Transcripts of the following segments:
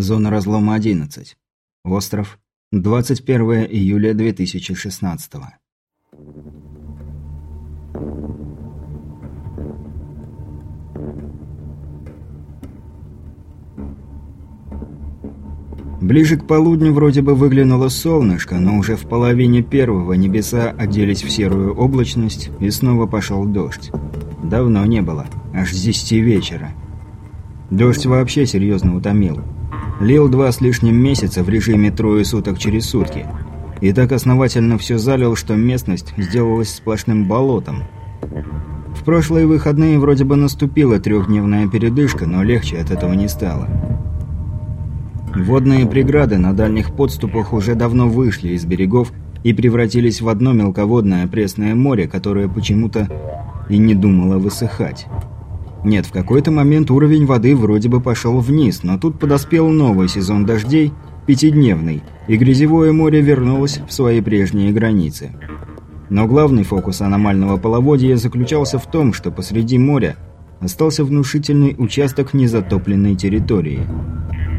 Зона разлома 11. Остров. 21 июля 2016 Ближе к полудню вроде бы выглянуло солнышко, но уже в половине первого небеса оделись в серую облачность, и снова пошел дождь. Давно не было, аж с десяти вечера. Дождь вообще серьезно утомил. Лил два с лишним месяца в режиме трое суток через сутки. И так основательно все залил, что местность сделалась сплошным болотом. В прошлые выходные вроде бы наступила трехдневная передышка, но легче от этого не стало. Водные преграды на дальних подступах уже давно вышли из берегов и превратились в одно мелководное пресное море, которое почему-то и не думало высыхать. Нет, в какой-то момент уровень воды вроде бы пошел вниз, но тут подоспел новый сезон дождей, пятидневный, и грязевое море вернулось в свои прежние границы. Но главный фокус аномального половодья заключался в том, что посреди моря остался внушительный участок незатопленной территории –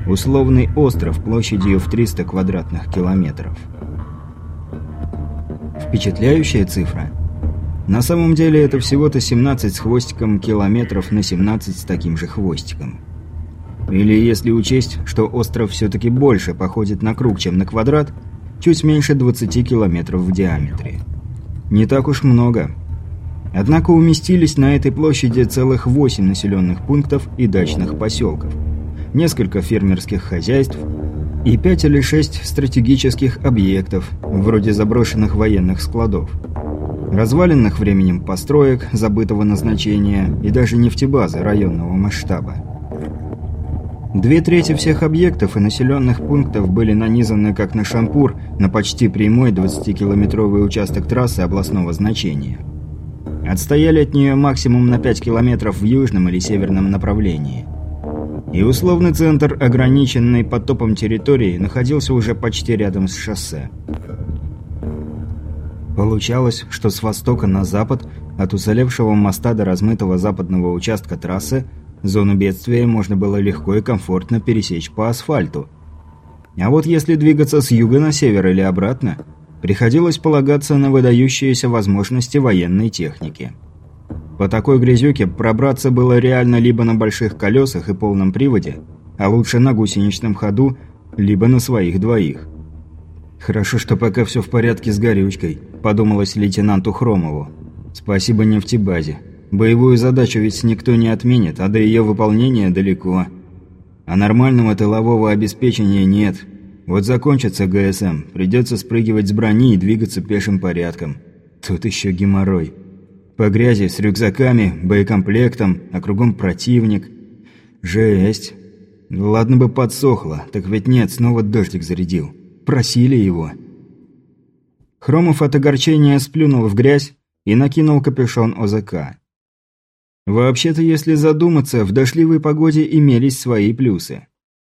Условный остров площадью в 300 квадратных километров. Впечатляющая цифра. На самом деле это всего-то 17 с хвостиком километров на 17 с таким же хвостиком. Или если учесть, что остров все-таки больше походит на круг, чем на квадрат, чуть меньше 20 километров в диаметре. Не так уж много. Однако уместились на этой площади целых 8 населенных пунктов и дачных поселков – несколько фермерских хозяйств и пять или шесть стратегических объектов, вроде заброшенных военных складов, разваленных временем построек забытого назначения и даже нефтебазы районного масштаба. Две трети всех объектов и населенных пунктов были нанизаны как на шампур на почти прямой 20-километровый участок трассы областного значения. Отстояли от нее максимум на 5 километров в южном или северном направлении – и условный центр, ограниченный потопом территории, находился уже почти рядом с шоссе. Получалось, что с востока на запад, от уцелевшего моста до размытого западного участка трассы, зону бедствия можно было легко и комфортно пересечь по асфальту. А вот если двигаться с юга на север или обратно, приходилось полагаться на выдающиеся возможности военной техники. По такой грязюке пробраться было реально либо на больших колесах и полном приводе, а лучше на гусеничном ходу, либо на своих двоих. «Хорошо, что пока все в порядке с горючкой», – подумалось лейтенанту Хромову. «Спасибо нефтебазе. Боевую задачу ведь никто не отменит, а до ее выполнения далеко. А нормального тылового обеспечения нет. Вот закончится ГСМ, придется спрыгивать с брони и двигаться пешим порядком. Тут еще геморрой». По грязи, с рюкзаками, боекомплектом, а кругом противник. Жесть. Ладно бы подсохло, так ведь нет, снова дождик зарядил. Просили его. Хромов от огорчения сплюнул в грязь и накинул капюшон ОЗК. Вообще-то, если задуматься, в дождливой погоде имелись свои плюсы.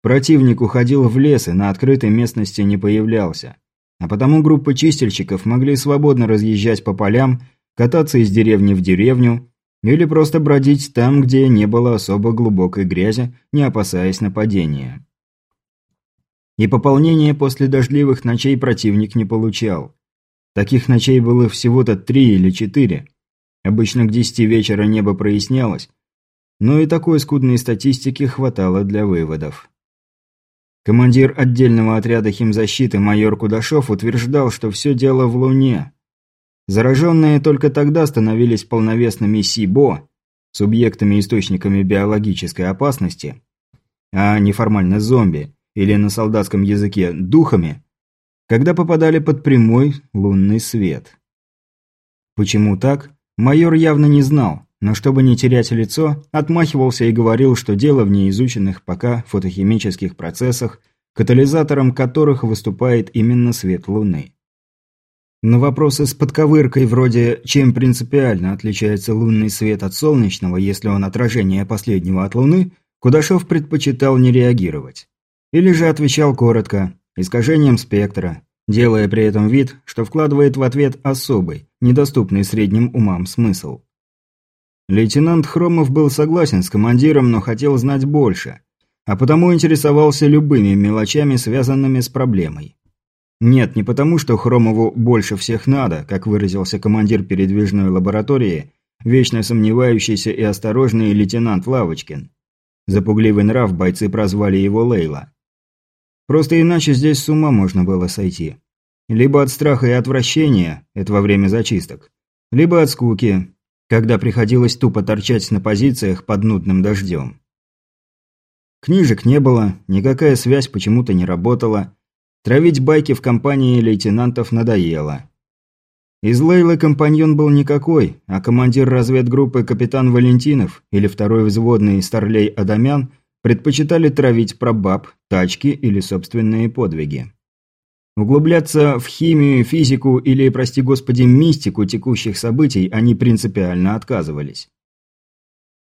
Противник уходил в лес и на открытой местности не появлялся. А потому группы чистильщиков могли свободно разъезжать по полям кататься из деревни в деревню или просто бродить там, где не было особо глубокой грязи, не опасаясь нападения. И пополнение после дождливых ночей противник не получал. Таких ночей было всего-то три или четыре. Обычно к десяти вечера небо прояснялось, но и такой скудной статистики хватало для выводов. Командир отдельного отряда химзащиты майор Кудашов утверждал, что все дело в Луне. Зараженные только тогда становились полновесными СИБО, субъектами-источниками биологической опасности, а неформально зомби, или на солдатском языке духами, когда попадали под прямой лунный свет. Почему так, майор явно не знал, но чтобы не терять лицо, отмахивался и говорил, что дело в неизученных пока фотохимических процессах, катализатором которых выступает именно свет Луны. На вопросы с подковыркой вроде «чем принципиально отличается лунный свет от солнечного, если он отражение последнего от Луны?» Кудашов предпочитал не реагировать. Или же отвечал коротко, искажением спектра, делая при этом вид, что вкладывает в ответ особый, недоступный средним умам смысл. Лейтенант Хромов был согласен с командиром, но хотел знать больше. а потому интересовался любыми мелочами, связанными с проблемой. Нет, не потому, что Хромову больше всех надо, как выразился командир передвижной лаборатории, вечно сомневающийся и осторожный лейтенант Лавочкин. Запугливый нрав бойцы прозвали его Лейла. Просто иначе здесь с ума можно было сойти. Либо от страха и отвращения, это во время зачисток, либо от скуки, когда приходилось тупо торчать на позициях под нудным дождем. Книжек не было, никакая связь почему-то не работала, Травить байки в компании лейтенантов надоело. Из Лейлы компаньон был никакой, а командир разведгруппы капитан Валентинов или второй взводный Старлей Адамян предпочитали травить про баб, тачки или собственные подвиги. Углубляться в химию, физику или, прости господи, мистику текущих событий они принципиально отказывались.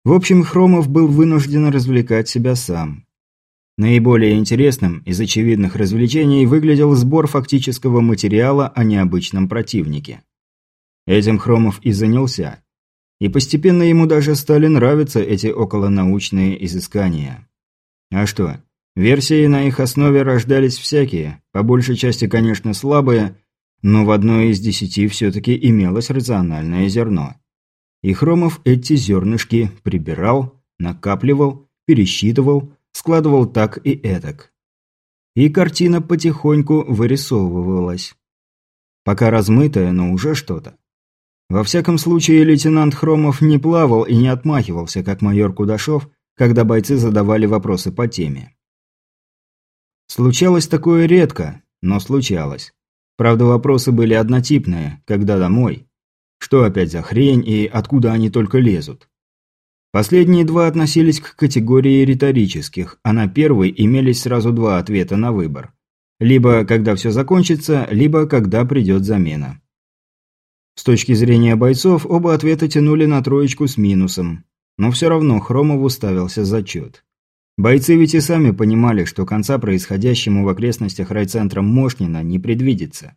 В общем, Хромов был вынужден развлекать себя сам. Наиболее интересным из очевидных развлечений выглядел сбор фактического материала о необычном противнике. Этим Хромов и занялся. И постепенно ему даже стали нравиться эти околонаучные изыскания. А что, версии на их основе рождались всякие, по большей части, конечно, слабые, но в одной из десяти все-таки имелось рациональное зерно. И Хромов эти зернышки прибирал, накапливал, пересчитывал, складывал так и этак. И картина потихоньку вырисовывалась. Пока размытая, но уже что-то. Во всяком случае, лейтенант Хромов не плавал и не отмахивался, как майор Кудашов, когда бойцы задавали вопросы по теме. Случалось такое редко, но случалось. Правда, вопросы были однотипные, когда домой. Что опять за хрень и откуда они только лезут? Последние два относились к категории риторических, а на первый имелись сразу два ответа на выбор. Либо когда все закончится, либо когда придет замена. С точки зрения бойцов, оба ответа тянули на троечку с минусом. Но все равно Хромову ставился зачет. Бойцы ведь и сами понимали, что конца происходящему в окрестностях райцентра Мошнина не предвидится.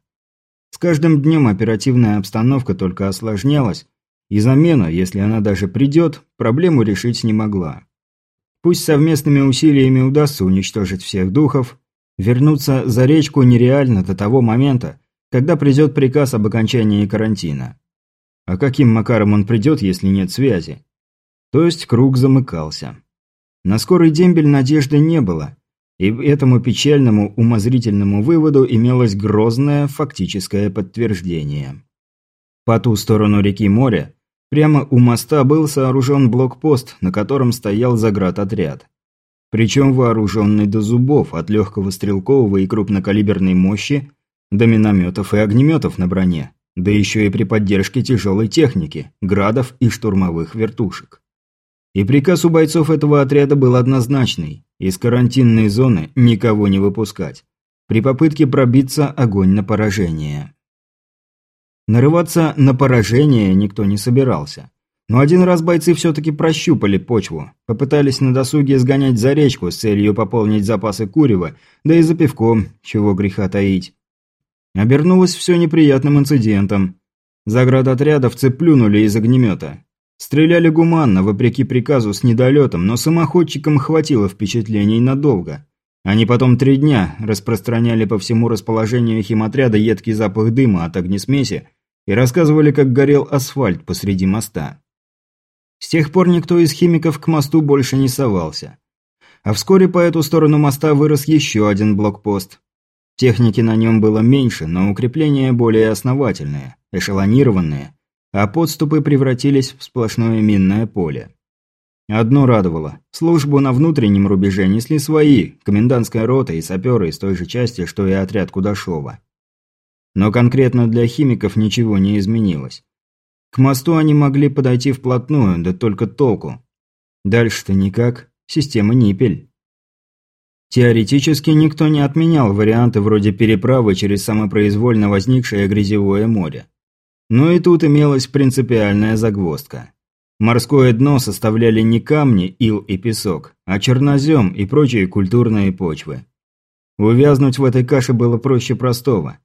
С каждым днем оперативная обстановка только осложнялась, и замена, если она даже придет, проблему решить не могла. Пусть совместными усилиями удастся уничтожить всех духов, вернуться за речку нереально до того момента, когда придет приказ об окончании карантина. А каким макаром он придет, если нет связи? То есть круг замыкался. На скорый дембель надежды не было, и этому печальному умозрительному выводу имелось грозное фактическое подтверждение. По ту сторону реки моря Прямо у моста был сооружен блокпост, на котором стоял заградотряд. Причем вооруженный до зубов, от легкого стрелкового и крупнокалиберной мощи до минометов и огнеметов на броне, да еще и при поддержке тяжелой техники, градов и штурмовых вертушек. И приказ у бойцов этого отряда был однозначный – из карантинной зоны никого не выпускать. При попытке пробиться огонь на поражение. Нарываться на поражение никто не собирался. Но один раз бойцы все-таки прощупали почву, попытались на досуге сгонять за речку с целью пополнить запасы курева, да и за пивком, чего греха таить. Обернулось все неприятным инцидентом. Заградотрядовцы плюнули из огнемета. Стреляли гуманно, вопреки приказу с недолетом, но самоходчикам хватило впечатлений надолго. Они потом три дня распространяли по всему расположению химотряда едкий запах дыма от огнесмеси, и рассказывали, как горел асфальт посреди моста. С тех пор никто из химиков к мосту больше не совался. А вскоре по эту сторону моста вырос еще один блокпост. Техники на нем было меньше, но укрепления более основательные, эшелонированные, а подступы превратились в сплошное минное поле. Одно радовало. Службу на внутреннем рубеже несли свои, комендантская рота и саперы из той же части, что и отряд Кудашова. Но конкретно для химиков ничего не изменилось. К мосту они могли подойти вплотную, да только толку. Дальше-то никак. Система Ниппель. Теоретически никто не отменял варианты вроде переправы через самопроизвольно возникшее грязевое море. Но и тут имелась принципиальная загвоздка. Морское дно составляли не камни, ил и песок, а чернозем и прочие культурные почвы. Увязнуть в этой каше было проще простого.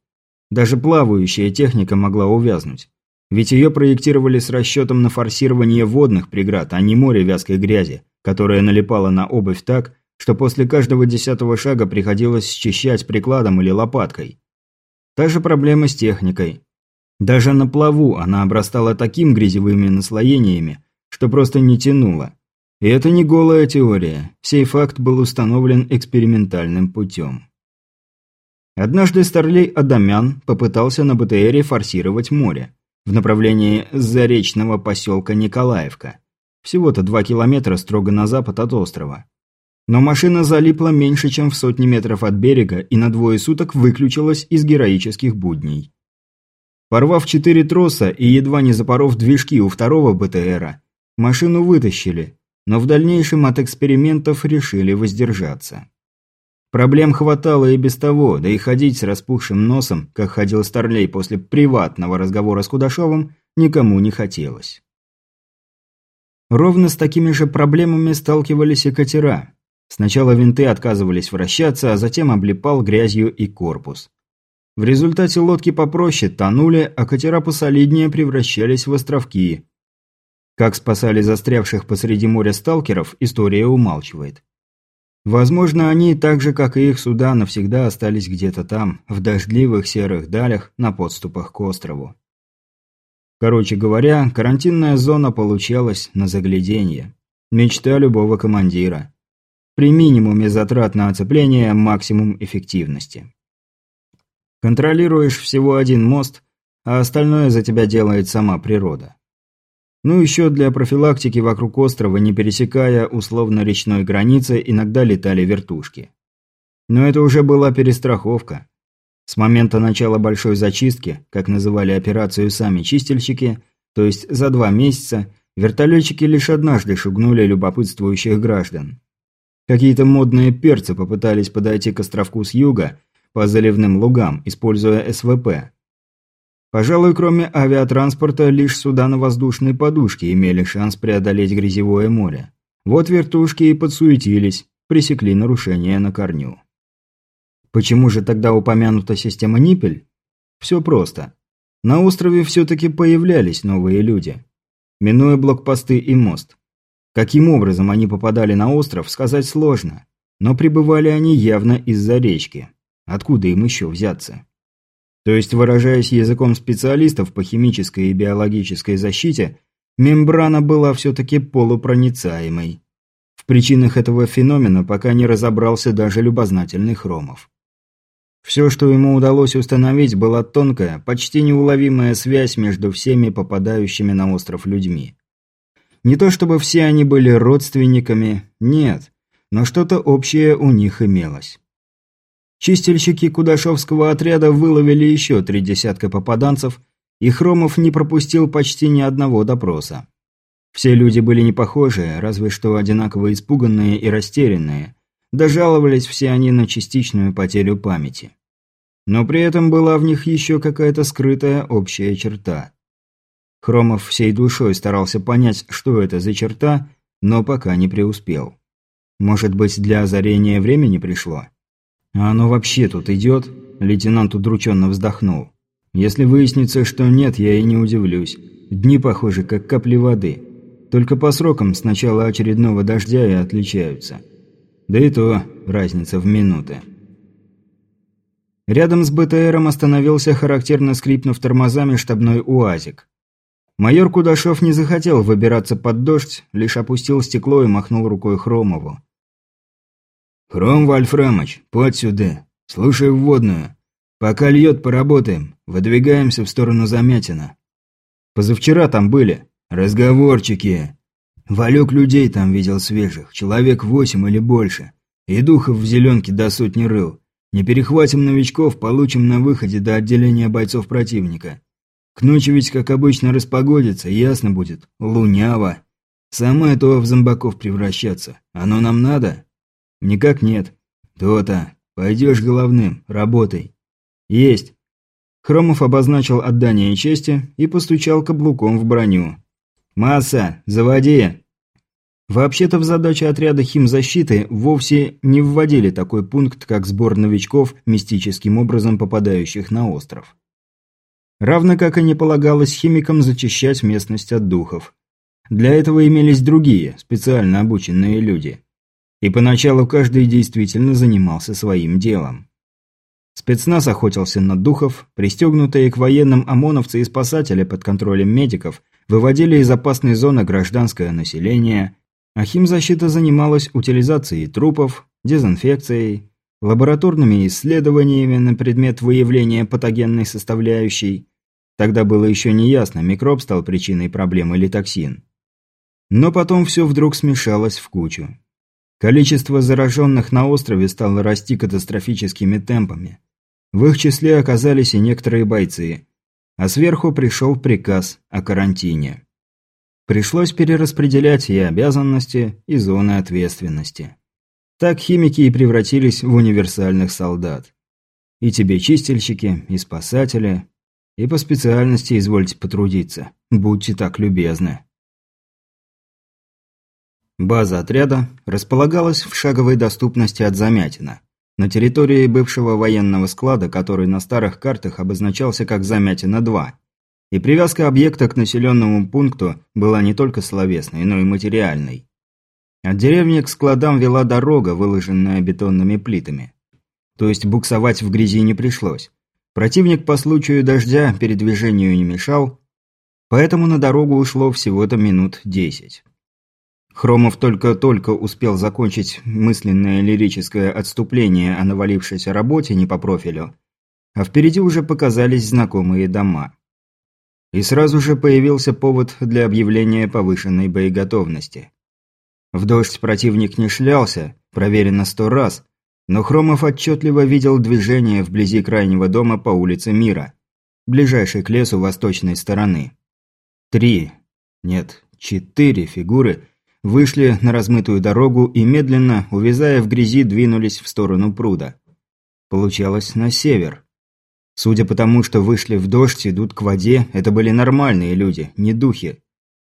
Даже плавающая техника могла увязнуть. Ведь ее проектировали с расчетом на форсирование водных преград, а не море вязкой грязи, которая налипала на обувь так, что после каждого десятого шага приходилось счищать прикладом или лопаткой. Та же проблема с техникой. Даже на плаву она обрастала таким грязевыми наслоениями, что просто не тянула. И это не голая теория, сей факт был установлен экспериментальным путем. Однажды Старлей Адамян попытался на БТРе форсировать море в направлении заречного поселка Николаевка. Всего-то два километра строго на запад от острова. Но машина залипла меньше, чем в сотни метров от берега и на двое суток выключилась из героических будней. Порвав четыре троса и едва не запоров движки у второго БТРа, машину вытащили, но в дальнейшем от экспериментов решили воздержаться. Проблем хватало и без того, да и ходить с распухшим носом, как ходил Старлей после приватного разговора с Кудашовым, никому не хотелось. Ровно с такими же проблемами сталкивались и катера. Сначала винты отказывались вращаться, а затем облипал грязью и корпус. В результате лодки попроще тонули, а катера посолиднее превращались в островки, как спасали застрявших посреди моря сталкеров, история умалчивает. Возможно, они, так же как и их суда, навсегда остались где-то там, в дождливых серых далях на подступах к острову. Короче говоря, карантинная зона получалась на загляденье. Мечта любого командира. При минимуме затрат на оцепление максимум эффективности. Контролируешь всего один мост, а остальное за тебя делает сама природа. Ну еще для профилактики вокруг острова, не пересекая условно-речной границы, иногда летали вертушки. Но это уже была перестраховка. С момента начала большой зачистки, как называли операцию сами чистильщики, то есть за два месяца, вертолетчики лишь однажды шугнули любопытствующих граждан. Какие-то модные перцы попытались подойти к островку с юга по заливным лугам, используя СВП. Пожалуй, кроме авиатранспорта, лишь суда на воздушной подушке имели шанс преодолеть грязевое море. Вот вертушки и подсуетились, пресекли нарушение на корню. Почему же тогда упомянута система Ниппель? Все просто. На острове все-таки появлялись новые люди. Минуя блокпосты и мост. Каким образом они попадали на остров, сказать сложно. Но прибывали они явно из-за речки. Откуда им еще взяться? То есть, выражаясь языком специалистов по химической и биологической защите, мембрана была все-таки полупроницаемой. В причинах этого феномена пока не разобрался даже любознательный Хромов. Все, что ему удалось установить, была тонкая, почти неуловимая связь между всеми попадающими на остров людьми. Не то чтобы все они были родственниками, нет, но что-то общее у них имелось. Чистильщики Кудашовского отряда выловили еще три десятка попаданцев, и Хромов не пропустил почти ни одного допроса. Все люди были не похожие, разве что одинаково испуганные и растерянные. Дожаловались все они на частичную потерю памяти. Но при этом была в них еще какая-то скрытая общая черта. Хромов всей душой старался понять, что это за черта, но пока не преуспел. Может быть, для озарения времени пришло? «А оно вообще тут идет?» Лейтенант удрученно вздохнул. «Если выяснится, что нет, я и не удивлюсь. Дни похожи, как капли воды. Только по срокам с начала очередного дождя и отличаются. Да и то разница в минуты». Рядом с БТРом остановился характерно скрипнув тормозами штабной УАЗик. Майор Кудашов не захотел выбираться под дождь, лишь опустил стекло и махнул рукой Хромову. «Хром Вольфрамыч, подь сюда. Слушай вводную. Пока льет, поработаем. Выдвигаемся в сторону Замятина». «Позавчера там были». «Разговорчики. Валек людей там видел свежих. Человек восемь или больше. И духов в зеленке до сотни рыл. Не перехватим новичков, получим на выходе до отделения бойцов противника. К ночи ведь, как обычно, распогодится, ясно будет. Луняво. Самое то в зомбаков превращаться. Оно нам надо?» «Никак нет». «То-то. Пойдешь головным. Работай». «Есть». Хромов обозначил отдание чести и постучал каблуком в броню. «Масса, заводи!» Вообще-то в задачи отряда химзащиты вовсе не вводили такой пункт, как сбор новичков, мистическим образом попадающих на остров. Равно как и не полагалось химикам зачищать местность от духов. Для этого имелись другие, специально обученные люди. И поначалу каждый действительно занимался своим делом. Спецназ охотился на духов, пристегнутые к военным ОМОНовцы и спасатели под контролем медиков выводили из опасной зоны гражданское население, а химзащита занималась утилизацией трупов, дезинфекцией, лабораторными исследованиями на предмет выявления патогенной составляющей. Тогда было еще не ясно, микроб стал причиной проблемы или токсин. Но потом все вдруг смешалось в кучу. Количество зараженных на острове стало расти катастрофическими темпами. В их числе оказались и некоторые бойцы. А сверху пришел приказ о карантине. Пришлось перераспределять и обязанности, и зоны ответственности. Так химики и превратились в универсальных солдат. И тебе чистильщики, и спасатели, и по специальности извольте потрудиться. Будьте так любезны. База отряда располагалась в шаговой доступности от Замятина, на территории бывшего военного склада, который на старых картах обозначался как Замятина-2. И привязка объекта к населенному пункту была не только словесной, но и материальной. От деревни к складам вела дорога, выложенная бетонными плитами. То есть буксовать в грязи не пришлось. Противник по случаю дождя передвижению не мешал, поэтому на дорогу ушло всего-то минут десять. Хромов только-только успел закончить мысленное лирическое отступление о навалившейся работе не по профилю, а впереди уже показались знакомые дома. И сразу же появился повод для объявления повышенной боеготовности. В дождь противник не шлялся, проверено сто раз, но Хромов отчетливо видел движение вблизи крайнего дома по улице Мира, ближайшей к лесу восточной стороны. Три, нет, четыре фигуры – вышли на размытую дорогу и медленно, увязая в грязи, двинулись в сторону пруда. Получалось на север. Судя по тому, что вышли в дождь, идут к воде, это были нормальные люди, не духи.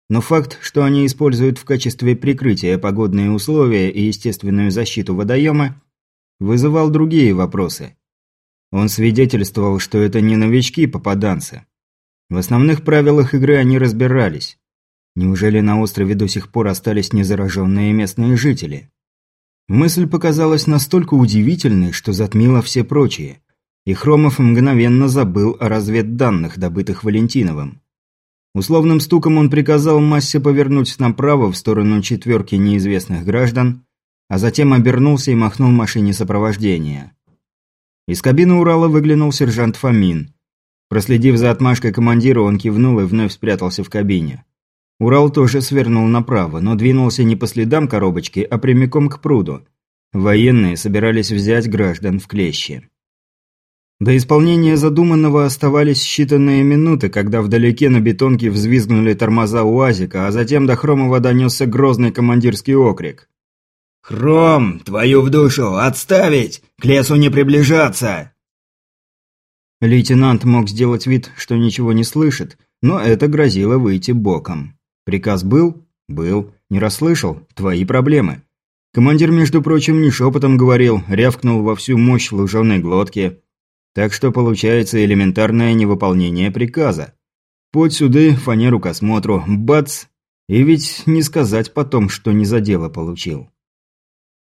Но факт, что они используют в качестве прикрытия погодные условия и естественную защиту водоема, вызывал другие вопросы. Он свидетельствовал, что это не новички-попаданцы. В основных правилах игры они разбирались. Неужели на острове до сих пор остались незараженные местные жители? Мысль показалась настолько удивительной, что затмила все прочие. И Хромов мгновенно забыл о разведданных, добытых Валентиновым. Условным стуком он приказал массе повернуть направо в сторону четверки неизвестных граждан, а затем обернулся и махнул машине сопровождения. Из кабины Урала выглянул сержант Фомин. Проследив за отмашкой командира, он кивнул и вновь спрятался в кабине. Урал тоже свернул направо, но двинулся не по следам коробочки, а прямиком к пруду. Военные собирались взять граждан в клещи. До исполнения задуманного оставались считанные минуты, когда вдалеке на бетонке взвизгнули тормоза УАЗика, а затем до Хромова донесся грозный командирский окрик. «Хром, твою в душу, отставить! К лесу не приближаться!» Лейтенант мог сделать вид, что ничего не слышит, но это грозило выйти боком. Приказ был? Был. Не расслышал? Твои проблемы. Командир, между прочим, не шепотом говорил, рявкнул во всю мощь луженой глотки. Так что получается элементарное невыполнение приказа. Подь сюды, фанеру к осмотру, бац! И ведь не сказать потом, что не за дело получил.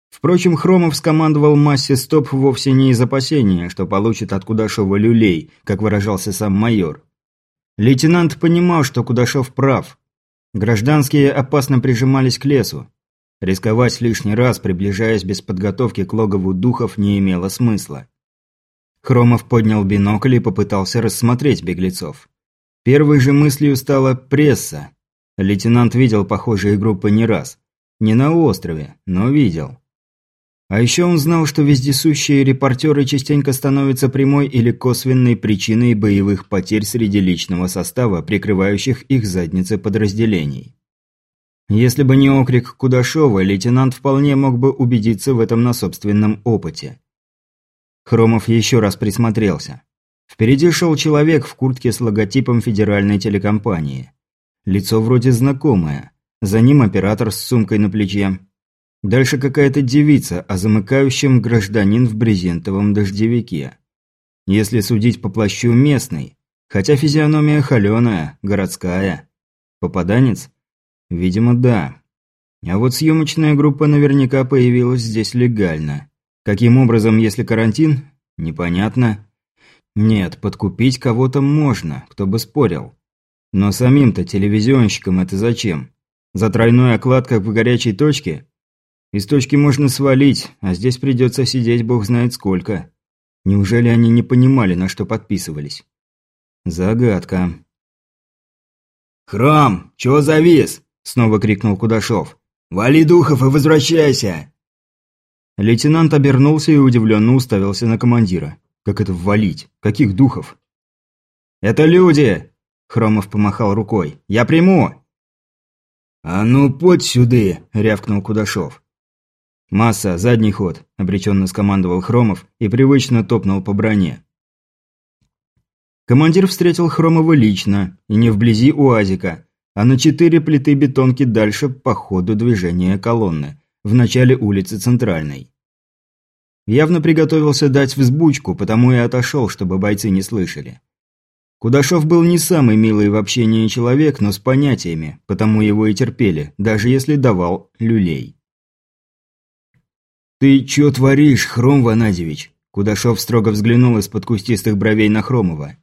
Впрочем, Хромов скомандовал массе стоп вовсе не из опасения, что получит от Кудашова люлей, как выражался сам майор. Лейтенант понимал, что Кудашов прав. Гражданские опасно прижимались к лесу. Рисковать лишний раз, приближаясь без подготовки к логову духов, не имело смысла. Хромов поднял бинокль и попытался рассмотреть беглецов. Первой же мыслью стала пресса. Лейтенант видел похожие группы не раз. Не на острове, но видел. А еще он знал, что вездесущие репортеры частенько становятся прямой или косвенной причиной боевых потерь среди личного состава, прикрывающих их задницы подразделений. Если бы не окрик Кудашова, лейтенант вполне мог бы убедиться в этом на собственном опыте. Хромов еще раз присмотрелся. Впереди шел человек в куртке с логотипом федеральной телекомпании. Лицо вроде знакомое. За ним оператор с сумкой на плече. Дальше какая-то девица, а замыкающим гражданин в брезентовом дождевике. Если судить по плащу местный, хотя физиономия холеная, городская. Попаданец? Видимо, да. А вот съемочная группа наверняка появилась здесь легально. Каким образом, если карантин? Непонятно. Нет, подкупить кого-то можно, кто бы спорил. Но самим-то телевизионщикам это зачем? За тройной оклад, как в горячей точке? Из точки можно свалить, а здесь придется сидеть бог знает сколько. Неужели они не понимали, на что подписывались? Загадка. «Хром, чего завис?» – снова крикнул Кудашов. «Вали духов и возвращайся!» Лейтенант обернулся и удивленно уставился на командира. «Как это ввалить? Каких духов?» «Это люди!» – Хромов помахал рукой. «Я приму!» «А ну, подь сюды!» – рявкнул Кудашов. «Масса, задний ход», – обреченно скомандовал Хромов и привычно топнул по броне. Командир встретил Хромова лично, и не вблизи УАЗика, а на четыре плиты бетонки дальше по ходу движения колонны, в начале улицы Центральной. Явно приготовился дать взбучку, потому и отошел, чтобы бойцы не слышали. Кудашов был не самый милый в общении человек, но с понятиями, потому его и терпели, даже если давал люлей. «Ты чё творишь, Хром Ванадьевич?» Кудашов строго взглянул из-под кустистых бровей на Хромова.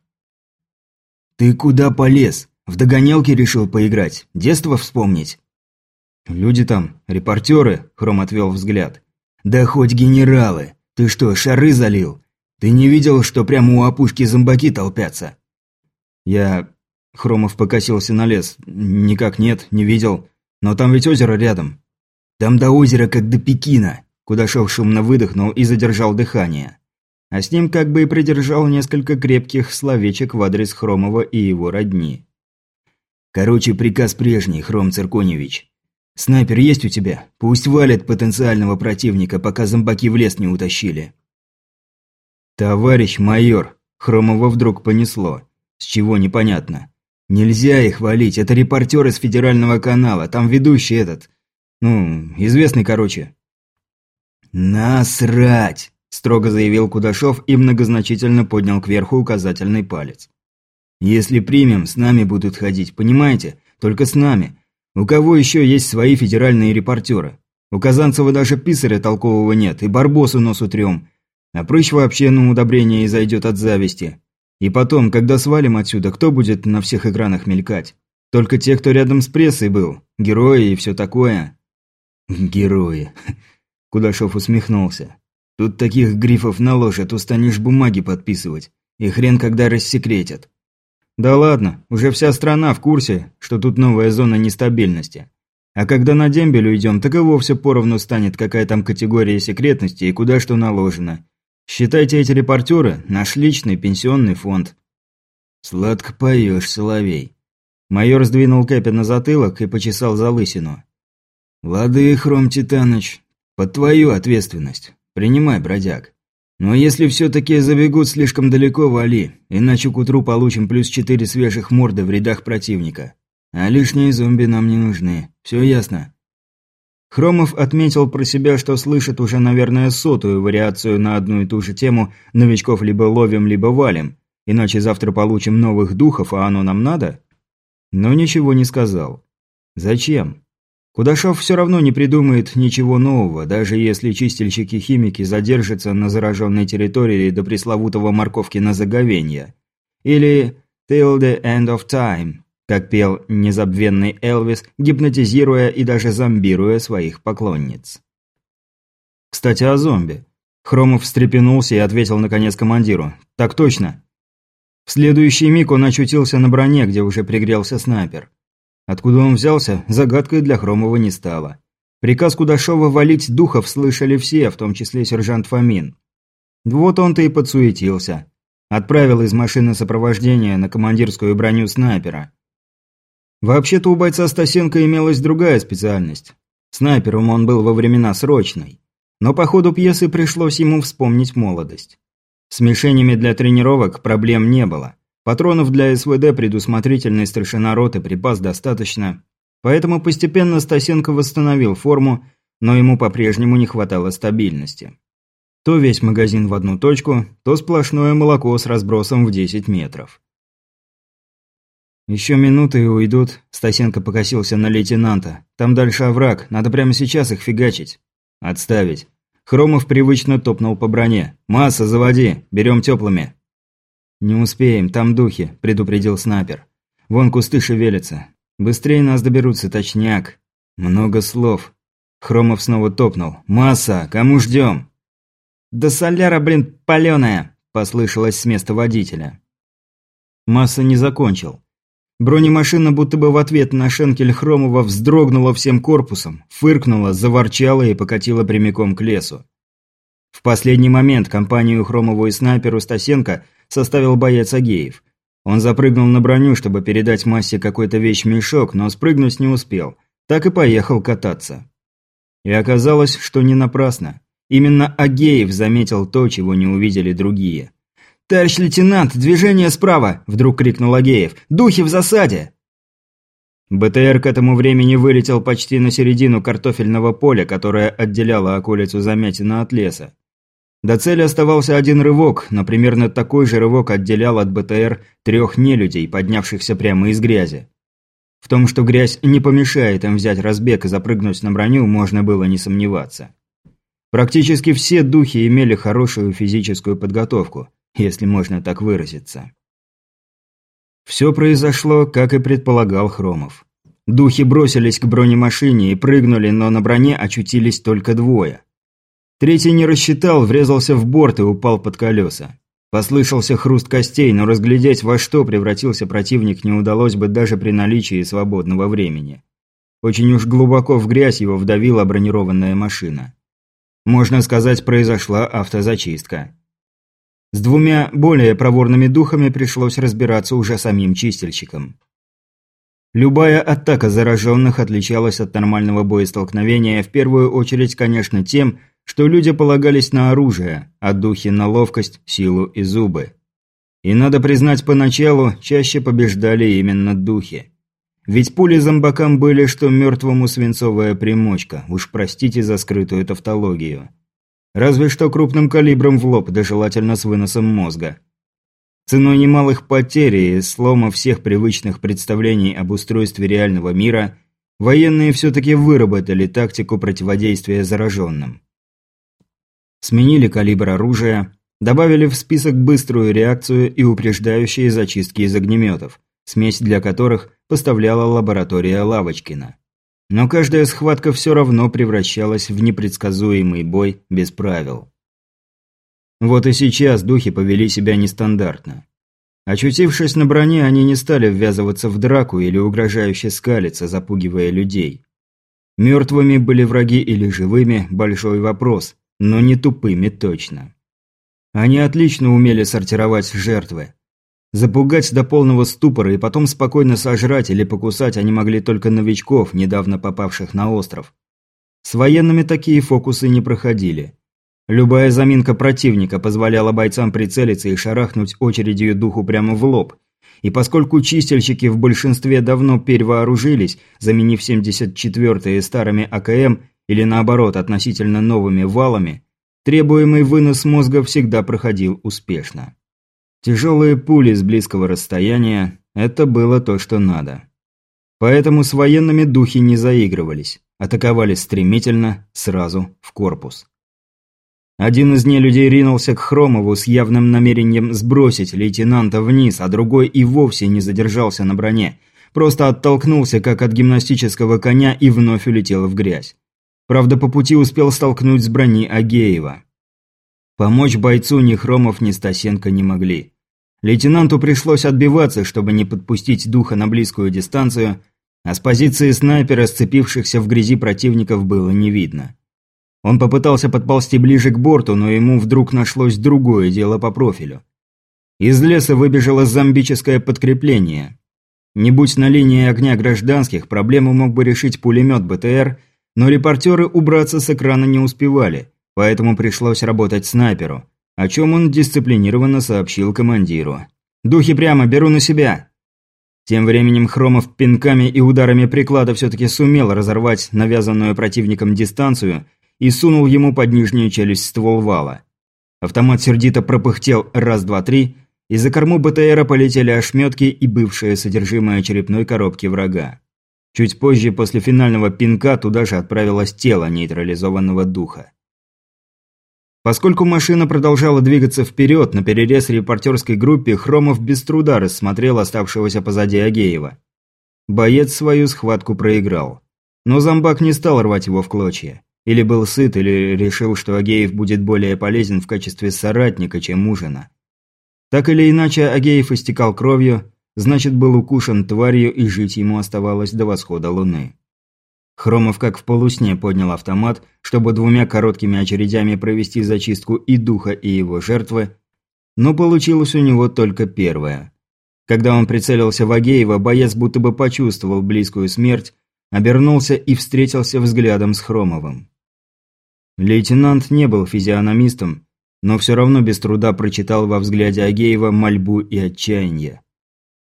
«Ты куда полез? В догонялки решил поиграть? Детство вспомнить?» «Люди там, репортеры», — Хром отвел взгляд. «Да хоть генералы! Ты что, шары залил? Ты не видел, что прямо у опушки зомбаки толпятся?» «Я...» — Хромов покосился на лес. «Никак нет, не видел. Но там ведь озеро рядом». «Там до озера как до Пекина. Кудашов шумно выдохнул и задержал дыхание. А с ним как бы и придержал несколько крепких словечек в адрес Хромова и его родни. «Короче, приказ прежний, Хром Цирконевич. Снайпер есть у тебя? Пусть валит потенциального противника, пока зомбаки в лес не утащили». «Товарищ майор!» Хромова вдруг понесло. С чего непонятно. «Нельзя их валить, это репортер из федерального канала, там ведущий этот... Ну, известный, короче». «Насрать!» – строго заявил Кудашов и многозначительно поднял кверху указательный палец. «Если примем, с нами будут ходить, понимаете? Только с нами. У кого еще есть свои федеральные репортеры? У Казанцева даже писаря толкового нет, и Барбосу нос утрем. А прыщ вообще на удобрение и зайдет от зависти. И потом, когда свалим отсюда, кто будет на всех экранах мелькать? Только те, кто рядом с прессой был. Герои и все такое». «Герои. Кудашов усмехнулся. «Тут таких грифов наложат, устанешь бумаги подписывать. И хрен когда рассекретят». «Да ладно, уже вся страна в курсе, что тут новая зона нестабильности. А когда на дембель уйдем, так и вовсе поровну станет, какая там категория секретности и куда что наложено. Считайте эти репортеры наш личный пенсионный фонд». «Сладко поешь, Соловей». Майор сдвинул Кэпи на затылок и почесал за лысину. «Лады, Хром Титаныч, под твою ответственность. Принимай, бродяг. Но если все-таки забегут слишком далеко, вали, иначе к утру получим плюс четыре свежих морды в рядах противника. А лишние зомби нам не нужны. Все ясно?» Хромов отметил про себя, что слышит уже, наверное, сотую вариацию на одну и ту же тему «новичков либо ловим, либо валим», иначе завтра получим новых духов, а оно нам надо? Но ничего не сказал. Зачем? Кудашов все равно не придумает ничего нового, даже если чистильщики-химики задержатся на зараженной территории до пресловутого морковки на заговенье. Или «Till the end of time», как пел незабвенный Элвис, гипнотизируя и даже зомбируя своих поклонниц. Кстати, о зомби. Хромов встрепенулся и ответил наконец командиру. «Так точно». В следующий миг он очутился на броне, где уже пригрелся снайпер. Откуда он взялся, загадкой для Хромова не стало. Приказ Кудашова валить духов слышали все, в том числе сержант Фомин. Вот он-то и подсуетился. Отправил из машины сопровождения на командирскую броню снайпера. Вообще-то у бойца Стасенко имелась другая специальность. Снайпером он был во времена срочной. Но по ходу пьесы пришлось ему вспомнить молодость. С мишенями для тренировок проблем не было. Патронов для СВД предусмотрительный старшина роты припас достаточно, поэтому постепенно Стасенко восстановил форму, но ему по-прежнему не хватало стабильности. То весь магазин в одну точку, то сплошное молоко с разбросом в 10 метров. «Еще минуты и уйдут», – Стасенко покосился на лейтенанта. «Там дальше овраг, надо прямо сейчас их фигачить». «Отставить». Хромов привычно топнул по броне. «Масса, заводи, берем теплыми». «Не успеем, там духи», – предупредил снайпер. «Вон кусты шевелятся. Быстрее нас доберутся, точняк. Много слов». Хромов снова топнул. «Масса, кому ждем?» «Да соляра, блин, паленая!» – послышалось с места водителя. Масса не закончил. Бронемашина будто бы в ответ на шенкель Хромова вздрогнула всем корпусом, фыркнула, заворчала и покатила прямиком к лесу. В последний момент компанию Хромову и снайперу Стасенко составил боец Агеев. Он запрыгнул на броню, чтобы передать массе какой-то вещь-мешок, но спрыгнуть не успел. Так и поехал кататься. И оказалось, что не напрасно. Именно Агеев заметил то, чего не увидели другие – «Товарищ лейтенант, движение справа!» – вдруг крикнул Агеев. «Духи в засаде!» БТР к этому времени вылетел почти на середину картофельного поля, которое отделяло околицу Замятина от леса. До цели оставался один рывок, но примерно такой же рывок отделял от БТР трех нелюдей, поднявшихся прямо из грязи. В том, что грязь не помешает им взять разбег и запрыгнуть на броню, можно было не сомневаться. Практически все духи имели хорошую физическую подготовку – если можно так выразиться. Все произошло, как и предполагал Хромов. Духи бросились к бронемашине и прыгнули, но на броне очутились только двое. Третий не рассчитал, врезался в борт и упал под колеса. Послышался хруст костей, но разглядеть, во что превратился противник, не удалось бы даже при наличии свободного времени. Очень уж глубоко в грязь его вдавила бронированная машина. Можно сказать, произошла автозачистка. С двумя более проворными духами пришлось разбираться уже самим чистильщиком. Любая атака зараженных отличалась от нормального боестолкновения в первую очередь, конечно, тем, что люди полагались на оружие, а духи на ловкость, силу и зубы. И надо признать, поначалу чаще побеждали именно духи. Ведь пули зомбакам были, что мертвому свинцовая примочка, уж простите за скрытую тавтологию. Разве что крупным калибром в лоб, да желательно с выносом мозга. Ценой немалых потерь и слома всех привычных представлений об устройстве реального мира, военные все-таки выработали тактику противодействия зараженным. Сменили калибр оружия, добавили в список быструю реакцию и упреждающие зачистки из огнеметов, смесь для которых поставляла лаборатория Лавочкина. Но каждая схватка все равно превращалась в непредсказуемый бой без правил. Вот и сейчас духи повели себя нестандартно. Очутившись на броне, они не стали ввязываться в драку или угрожающе скалиться, запугивая людей. Мертвыми были враги или живыми – большой вопрос, но не тупыми точно. Они отлично умели сортировать жертвы, Запугать до полного ступора и потом спокойно сожрать или покусать они могли только новичков, недавно попавших на остров. С военными такие фокусы не проходили. Любая заминка противника позволяла бойцам прицелиться и шарахнуть очередью духу прямо в лоб. И поскольку чистильщики в большинстве давно перевооружились, заменив 74-е старыми АКМ или наоборот относительно новыми валами, требуемый вынос мозга всегда проходил успешно. Тяжелые пули с близкого расстояния – это было то, что надо. Поэтому с военными духи не заигрывались, атаковали стремительно, сразу, в корпус. Один из нелюдей ринулся к Хромову с явным намерением сбросить лейтенанта вниз, а другой и вовсе не задержался на броне, просто оттолкнулся, как от гимнастического коня, и вновь улетел в грязь. Правда, по пути успел столкнуть с брони Агеева. Помочь бойцу ни Хромов, ни Стасенко не могли. Лейтенанту пришлось отбиваться, чтобы не подпустить духа на близкую дистанцию, а с позиции снайпера, сцепившихся в грязи противников, было не видно. Он попытался подползти ближе к борту, но ему вдруг нашлось другое дело по профилю. Из леса выбежало зомбическое подкрепление. Не будь на линии огня гражданских, проблему мог бы решить пулемет БТР, но репортеры убраться с экрана не успевали, поэтому пришлось работать снайперу – о чем он дисциплинированно сообщил командиру. «Духи прямо, беру на себя!» Тем временем Хромов пинками и ударами приклада все-таки сумел разорвать навязанную противником дистанцию и сунул ему под нижнюю челюсть ствол вала. Автомат сердито пропыхтел раз-два-три, и за корму БТРа полетели ошметки и бывшее содержимое черепной коробки врага. Чуть позже, после финального пинка, туда же отправилось тело нейтрализованного духа. Поскольку машина продолжала двигаться вперед, на перерез репортерской группе Хромов без труда рассмотрел оставшегося позади Агеева. Боец свою схватку проиграл. Но зомбак не стал рвать его в клочья. Или был сыт, или решил, что Агеев будет более полезен в качестве соратника, чем ужина. Так или иначе, Агеев истекал кровью, значит, был укушен тварью, и жить ему оставалось до восхода луны. Хромов как в полусне поднял автомат, чтобы двумя короткими очередями провести зачистку и духа, и его жертвы, но получилось у него только первое. Когда он прицелился в Агеева, боец будто бы почувствовал близкую смерть, обернулся и встретился взглядом с Хромовым. Лейтенант не был физиономистом, но все равно без труда прочитал во взгляде Агеева мольбу и отчаяние.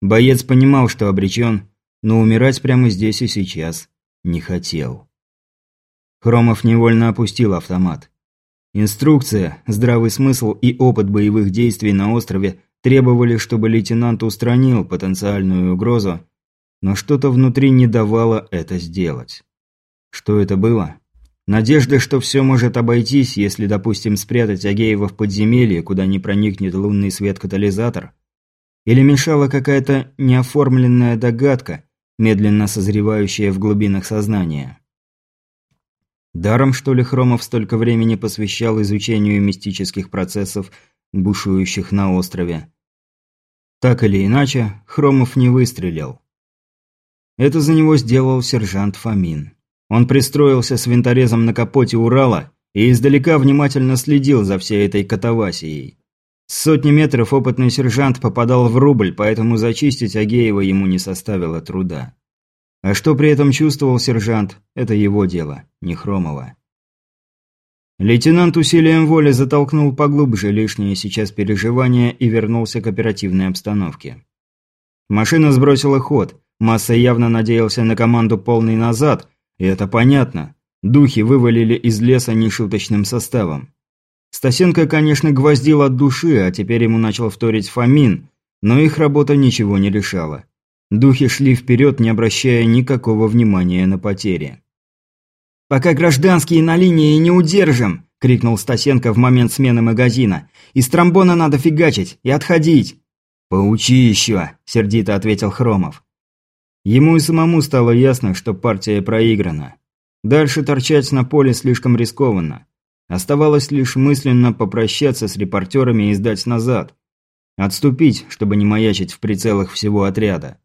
Боец понимал, что обречен, но умирать прямо здесь и сейчас не хотел. Хромов невольно опустил автомат. Инструкция, здравый смысл и опыт боевых действий на острове требовали, чтобы лейтенант устранил потенциальную угрозу, но что-то внутри не давало это сделать. Что это было? Надежда, что все может обойтись, если, допустим, спрятать Агеева в подземелье, куда не проникнет лунный свет-катализатор? Или мешала какая-то неоформленная догадка, медленно созревающая в глубинах сознания? Даром, что ли, Хромов столько времени посвящал изучению мистических процессов, бушующих на острове? Так или иначе, Хромов не выстрелил. Это за него сделал сержант Фомин. Он пристроился с винторезом на капоте Урала и издалека внимательно следил за всей этой катавасией. С сотни метров опытный сержант попадал в рубль, поэтому зачистить Агеева ему не составило труда. А что при этом чувствовал сержант, это его дело, не Хромова. Лейтенант усилием воли затолкнул поглубже лишние сейчас переживания и вернулся к оперативной обстановке. Машина сбросила ход, Масса явно надеялся на команду полный назад, и это понятно. Духи вывалили из леса нешуточным составом. Стасенко, конечно, гвоздил от души, а теперь ему начал вторить Фомин, но их работа ничего не решала. Духи шли вперед, не обращая никакого внимания на потери. «Пока гражданские на линии не удержим!» – крикнул Стасенко в момент смены магазина. «Из тромбона надо фигачить и отходить!» «Поучи еще!» – сердито ответил Хромов. Ему и самому стало ясно, что партия проиграна. Дальше торчать на поле слишком рискованно. Оставалось лишь мысленно попрощаться с репортерами и сдать назад. Отступить, чтобы не маячить в прицелах всего отряда.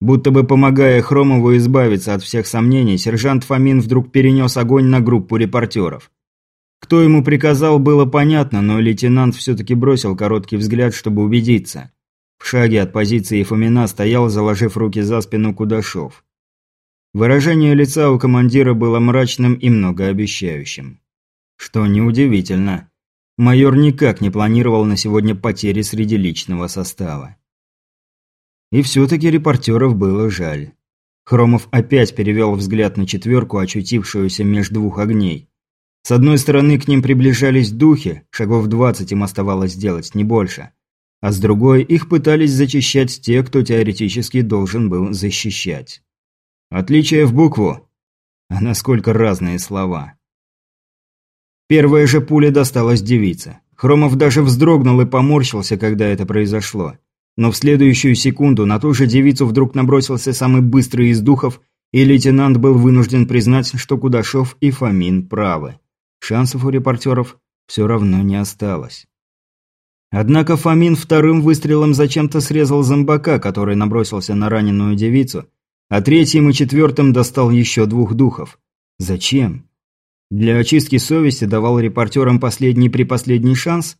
Будто бы помогая Хромову избавиться от всех сомнений, сержант Фомин вдруг перенес огонь на группу репортеров. Кто ему приказал, было понятно, но лейтенант все-таки бросил короткий взгляд, чтобы убедиться. В шаге от позиции Фомина стоял, заложив руки за спину Кудашов. Выражение лица у командира было мрачным и многообещающим. Что неудивительно. Майор никак не планировал на сегодня потери среди личного состава. И все-таки репортеров было жаль. Хромов опять перевел взгляд на четверку, очутившуюся между двух огней. С одной стороны к ним приближались духи, шагов двадцать им оставалось сделать, не больше а с другой их пытались зачищать те, кто теоретически должен был защищать. Отличие в букву. А насколько разные слова. Первая же пуля досталась девице. Хромов даже вздрогнул и поморщился, когда это произошло. Но в следующую секунду на ту же девицу вдруг набросился самый быстрый из духов, и лейтенант был вынужден признать, что Кудашов и Фомин правы. Шансов у репортеров все равно не осталось. Однако Фомин вторым выстрелом зачем-то срезал зомбака, который набросился на раненую девицу, а третьим и четвертым достал еще двух духов. Зачем? Для очистки совести давал репортерам последний при последний шанс?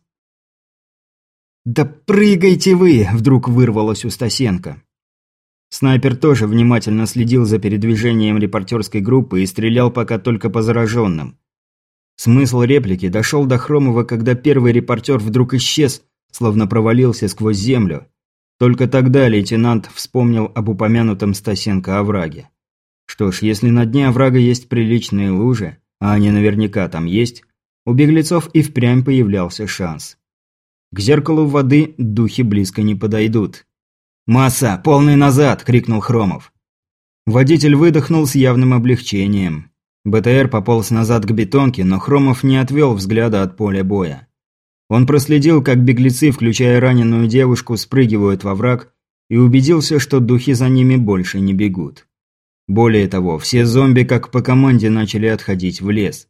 «Да прыгайте вы!» – вдруг вырвалось у Стасенко. Снайпер тоже внимательно следил за передвижением репортерской группы и стрелял пока только по зараженным. Смысл реплики дошел до Хромова, когда первый репортер вдруг исчез, словно провалился сквозь землю. Только тогда лейтенант вспомнил об упомянутом Стасенко овраге. Что ж, если на дне оврага есть приличные лужи, а они наверняка там есть, у беглецов и впрямь появлялся шанс. К зеркалу воды духи близко не подойдут. «Масса! Полный назад!» – крикнул Хромов. Водитель выдохнул с явным облегчением. БТР пополз назад к бетонке, но Хромов не отвел взгляда от поля боя. Он проследил, как беглецы, включая раненую девушку, спрыгивают во враг, и убедился, что духи за ними больше не бегут. Более того, все зомби, как по команде, начали отходить в лес.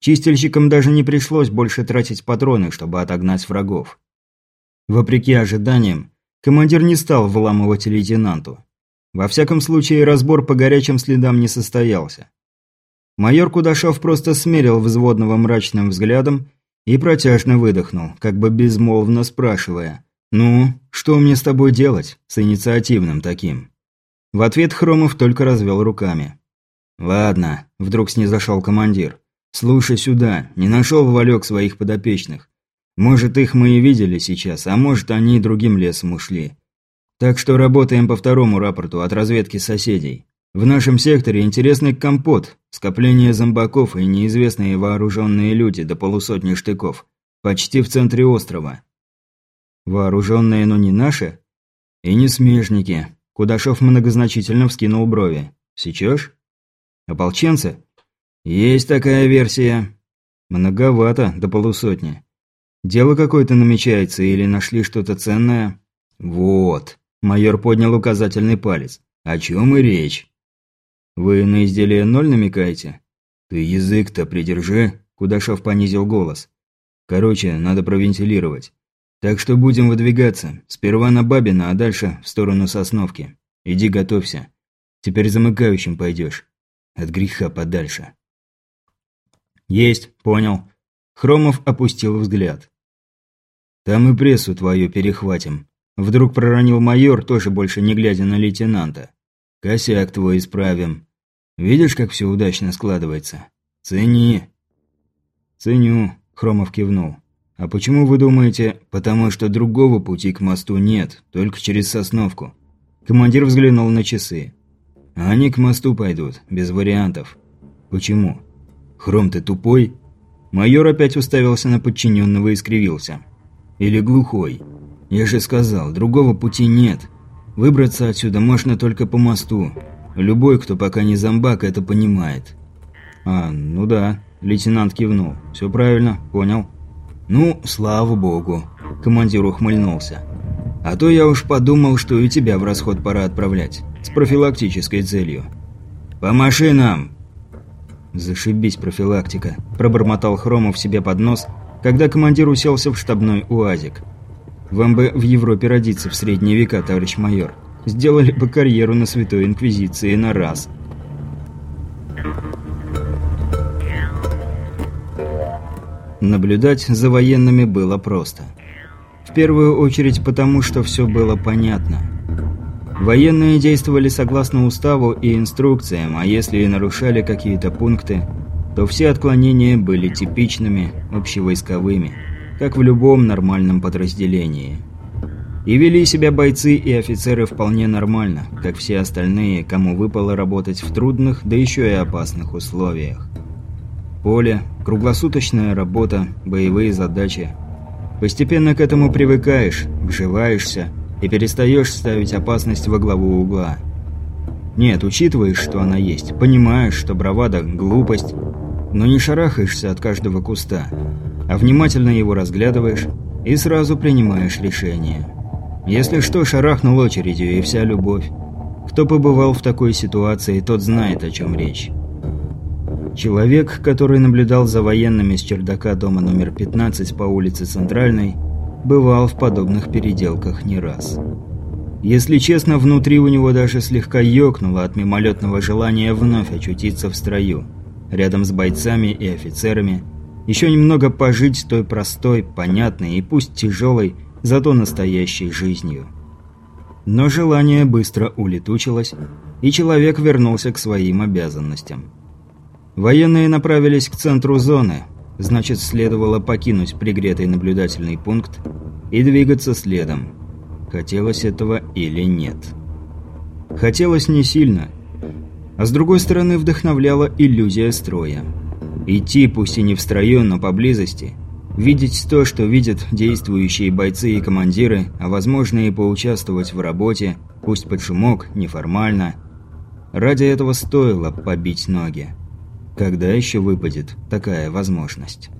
Чистильщикам даже не пришлось больше тратить патроны, чтобы отогнать врагов. Вопреки ожиданиям, командир не стал вламывать лейтенанту. Во всяком случае, разбор по горячим следам не состоялся. Майор Кудашов просто смерил взводного мрачным взглядом и протяжно выдохнул, как бы безмолвно спрашивая «Ну, что мне с тобой делать, с инициативным таким?» В ответ Хромов только развел руками. «Ладно», – вдруг снизошел командир. «Слушай сюда, не нашел Валек своих подопечных. Может, их мы и видели сейчас, а может, они другим лесом ушли. Так что работаем по второму рапорту от разведки соседей. В нашем секторе интересный компот, скопление зомбаков и неизвестные вооруженные люди до полусотни штыков. Почти в центре острова. Вооруженные, но не наши? И не смежники. Кудашов многозначительно вскинул брови. Сечешь? Ополченцы? Есть такая версия. Многовато, до полусотни. Дело какое-то намечается или нашли что-то ценное? Вот. Майор поднял указательный палец. О чем и речь? «Вы на изделие ноль намекаете?» «Ты язык-то придержи», – Кудашов понизил голос. «Короче, надо провентилировать. Так что будем выдвигаться. Сперва на Бабина, а дальше в сторону Сосновки. Иди готовься. Теперь замыкающим пойдешь. От греха подальше». «Есть, понял». Хромов опустил взгляд. «Там и прессу твою перехватим», – вдруг проронил майор, тоже больше не глядя на лейтенанта. Косяк твой исправим. Видишь, как все удачно складывается? Цени. Ценю, Хромов кивнул. А почему вы думаете, потому что другого пути к мосту нет, только через Сосновку? Командир взглянул на часы. Они к мосту пойдут, без вариантов. Почему? Хром, ты тупой? Майор опять уставился на подчиненного и скривился. Или глухой? Я же сказал, другого пути нет. Выбраться отсюда можно только по мосту. Любой, кто пока не зомбак, это понимает. А, ну да, лейтенант кивнул. Все правильно, понял. Ну, слава богу. Командир ухмыльнулся. А то я уж подумал, что и тебя в расход пора отправлять. С профилактической целью. По машинам! Зашибись, профилактика. Пробормотал Хромов себе под нос, когда командир уселся в штабной УАЗик. Вам бы в Европе родиться в средние века, товарищ майор. Сделали бы карьеру на Святой Инквизиции на раз. Наблюдать за военными было просто. В первую очередь потому, что все было понятно. Военные действовали согласно уставу и инструкциям, а если и нарушали какие-то пункты, то все отклонения были типичными, общевойсковыми как в любом нормальном подразделении. И вели себя бойцы и офицеры вполне нормально, как все остальные, кому выпало работать в трудных, да еще и опасных условиях. Поле, круглосуточная работа, боевые задачи. Постепенно к этому привыкаешь, вживаешься и перестаешь ставить опасность во главу угла. Нет, учитываешь, что она есть, понимаешь, что бравада – глупость, но не шарахаешься от каждого куста – а внимательно его разглядываешь и сразу принимаешь решение. Если что, шарахнул очередью и вся любовь. Кто побывал в такой ситуации, тот знает, о чем речь. Человек, который наблюдал за военными с чердака дома номер 15 по улице Центральной, бывал в подобных переделках не раз. Если честно, внутри у него даже слегка ёкнуло от мимолетного желания вновь очутиться в строю, рядом с бойцами и офицерами, еще немного пожить той простой, понятной и пусть тяжелой, зато настоящей жизнью. Но желание быстро улетучилось, и человек вернулся к своим обязанностям. Военные направились к центру зоны, значит, следовало покинуть пригретый наблюдательный пункт и двигаться следом. Хотелось этого или нет. Хотелось не сильно, а с другой стороны вдохновляла иллюзия строя. Идти, пусть и не в строю, но поблизости. Видеть то, что видят действующие бойцы и командиры, а возможно и поучаствовать в работе, пусть под шумок, неформально. Ради этого стоило побить ноги. Когда еще выпадет такая возможность?